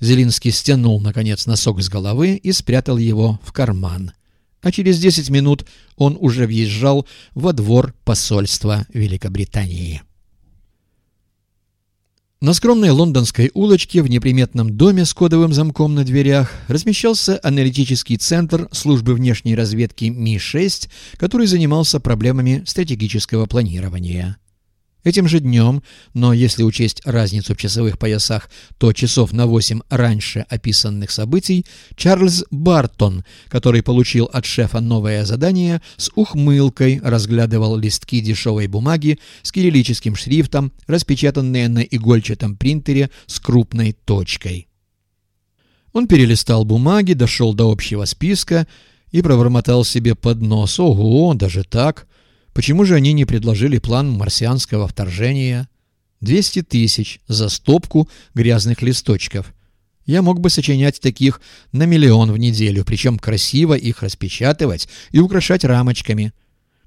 Зелинский стянул, наконец, носок с головы и спрятал его в карман. А через десять минут он уже въезжал во двор посольства Великобритании. На скромной лондонской улочке в неприметном доме с кодовым замком на дверях размещался аналитический центр службы внешней разведки Ми-6, который занимался проблемами стратегического планирования. Этим же днем, но если учесть разницу в часовых поясах, то часов на 8 раньше описанных событий, Чарльз Бартон, который получил от шефа новое задание, с ухмылкой разглядывал листки дешевой бумаги с кириллическим шрифтом, распечатанные на игольчатом принтере с крупной точкой. Он перелистал бумаги, дошел до общего списка и пробормотал себе под нос «Ого, даже так!» Почему же они не предложили план марсианского вторжения? 200 тысяч за стопку грязных листочков. Я мог бы сочинять таких на миллион в неделю, причем красиво их распечатывать и украшать рамочками.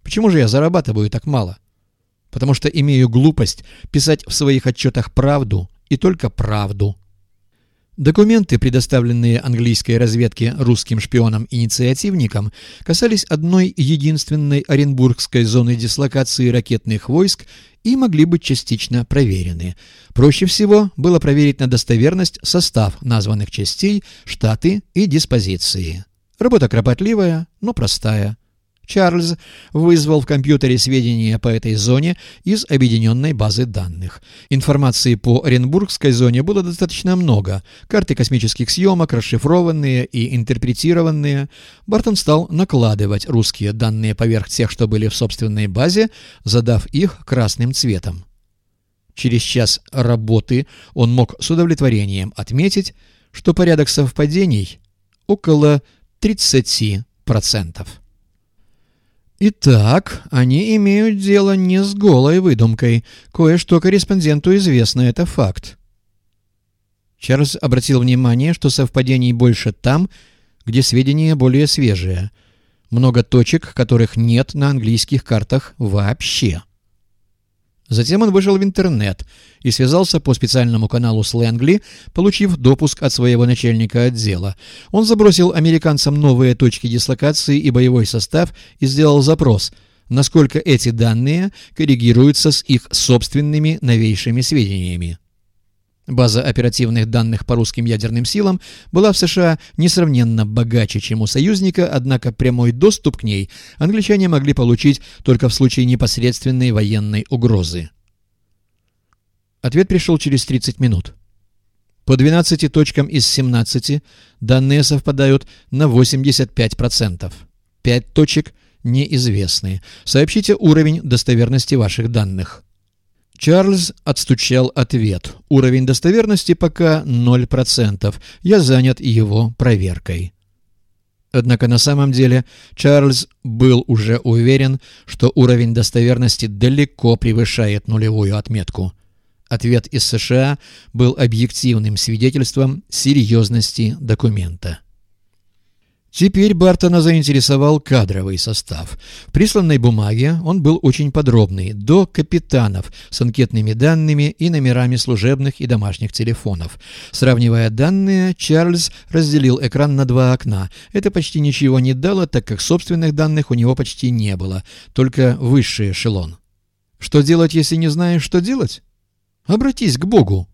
Почему же я зарабатываю так мало? Потому что имею глупость писать в своих отчетах правду и только правду. Документы, предоставленные английской разведке русским шпионам-инициативникам, касались одной единственной Оренбургской зоны дислокации ракетных войск и могли быть частично проверены. Проще всего было проверить на достоверность состав названных частей, штаты и диспозиции. Работа кропотливая, но простая. Чарльз вызвал в компьютере сведения по этой зоне из объединенной базы данных. Информации по Оренбургской зоне было достаточно много. Карты космических съемок, расшифрованные и интерпретированные. Бартон стал накладывать русские данные поверх тех, что были в собственной базе, задав их красным цветом. Через час работы он мог с удовлетворением отметить, что порядок совпадений около 30%. Итак, они имеют дело не с голой выдумкой. Кое-что корреспонденту известно, это факт. Чарльз обратил внимание, что совпадений больше там, где сведения более свежие. Много точек, которых нет на английских картах вообще. Затем он вышел в интернет и связался по специальному каналу Слэнгли, получив допуск от своего начальника отдела. Он забросил американцам новые точки дислокации и боевой состав и сделал запрос, насколько эти данные коррегируются с их собственными новейшими сведениями. База оперативных данных по русским ядерным силам была в США несравненно богаче, чем у союзника, однако прямой доступ к ней англичане могли получить только в случае непосредственной военной угрозы. Ответ пришел через 30 минут. По 12 точкам из 17 данные совпадают на 85%. 5 точек неизвестны. Сообщите уровень достоверности ваших данных. Чарльз отстучал ответ. Уровень достоверности пока 0%. Я занят его проверкой. Однако на самом деле Чарльз был уже уверен, что уровень достоверности далеко превышает нулевую отметку. Ответ из США был объективным свидетельством серьезности документа. Теперь Бартона заинтересовал кадровый состав. В присланной бумаге он был очень подробный, до капитанов, с анкетными данными и номерами служебных и домашних телефонов. Сравнивая данные, Чарльз разделил экран на два окна. Это почти ничего не дало, так как собственных данных у него почти не было, только высший эшелон. Что делать, если не знаешь, что делать? Обратись к Богу.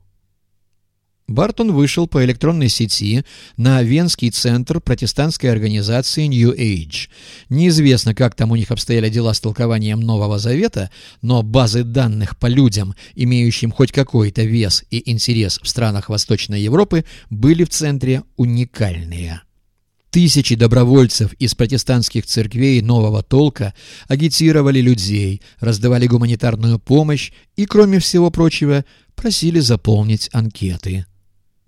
Бартон вышел по электронной сети на Венский центр протестантской организации New Age. Неизвестно, как там у них обстояли дела с толкованием Нового Завета, но базы данных по людям, имеющим хоть какой-то вес и интерес в странах Восточной Европы, были в центре уникальные. Тысячи добровольцев из протестантских церквей нового толка агитировали людей, раздавали гуманитарную помощь и, кроме всего прочего, просили заполнить анкеты.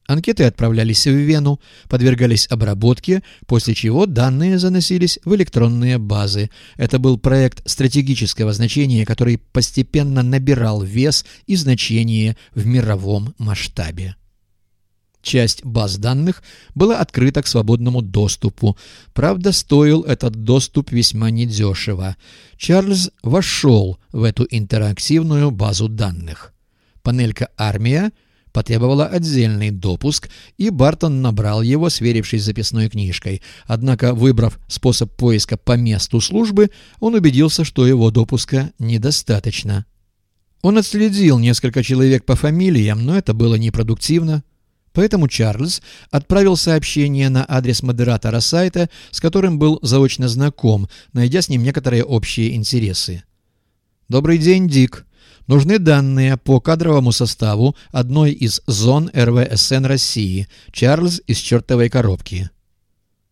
Анкеты отправлялись в Вену, подвергались обработке, после чего данные заносились в электронные базы. Это был проект стратегического значения, который постепенно набирал вес и значение в мировом масштабе. Часть баз данных была открыта к свободному доступу. Правда, стоил этот доступ весьма недешево. Чарльз вошел в эту интерактивную базу данных. Панелька «Армия» потребовала отдельный допуск, и Бартон набрал его, сверившись с записной книжкой. Однако, выбрав способ поиска по месту службы, он убедился, что его допуска недостаточно. Он отследил несколько человек по фамилиям, но это было непродуктивно. Поэтому Чарльз отправил сообщение на адрес модератора сайта, с которым был заочно знаком, найдя с ним некоторые общие интересы. «Добрый день, Дик. Нужны данные по кадровому составу одной из зон РВСН России. Чарльз из чертовой коробки».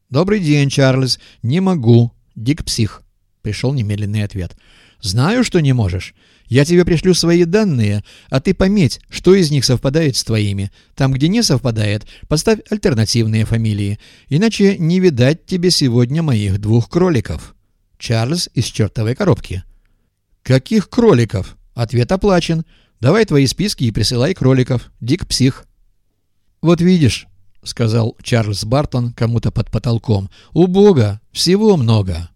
«Добрый день, Чарльз. Не могу. Дик псих», — пришел немедленный ответ. «Знаю, что не можешь. Я тебе пришлю свои данные, а ты пометь, что из них совпадает с твоими. Там, где не совпадает, поставь альтернативные фамилии. Иначе не видать тебе сегодня моих двух кроликов. Чарльз из чертовой коробки. Каких кроликов? Ответ оплачен. Давай твои списки и присылай кроликов. Дик псих. Вот видишь, — сказал Чарльз Бартон кому-то под потолком, — у Бога всего много.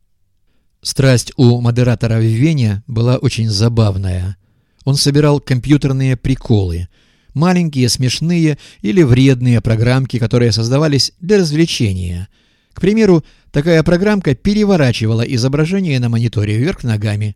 Страсть у модератора в Вене была очень забавная. Он собирал компьютерные приколы. Маленькие, смешные или вредные программки, которые создавались для развлечения. К примеру, такая программка переворачивала изображение на мониторе вверх ногами